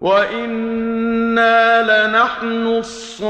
وإنا لنحن الصافون